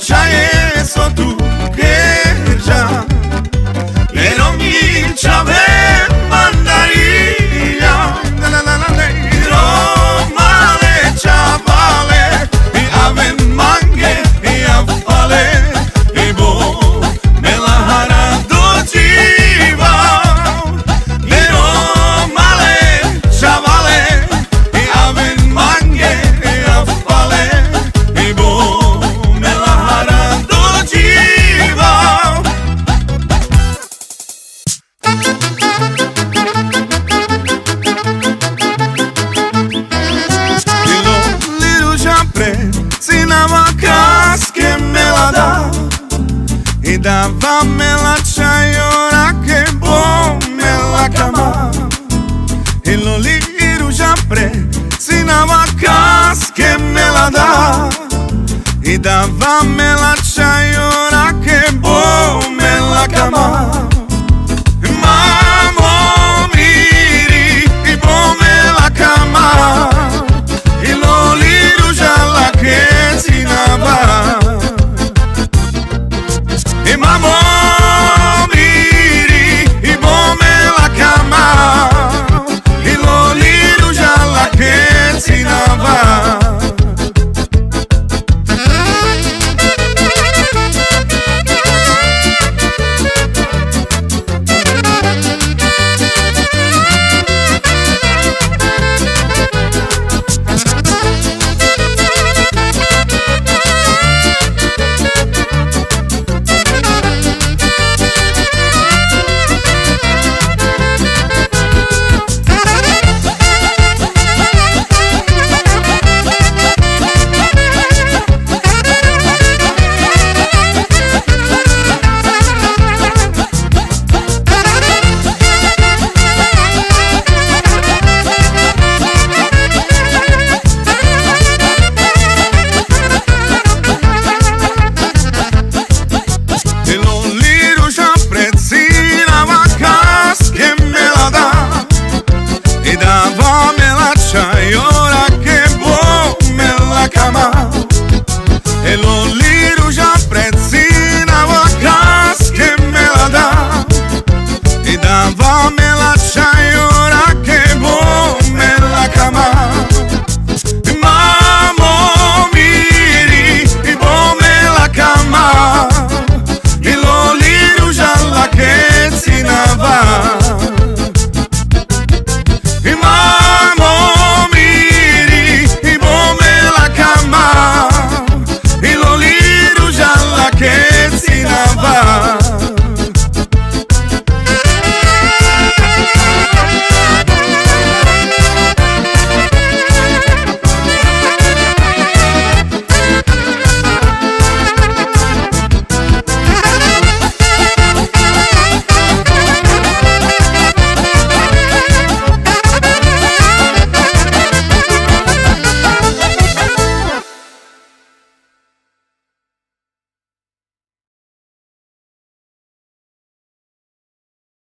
chance davame la ora che me la cama e lo liru già pre sinava cas me la dà e davame la mama.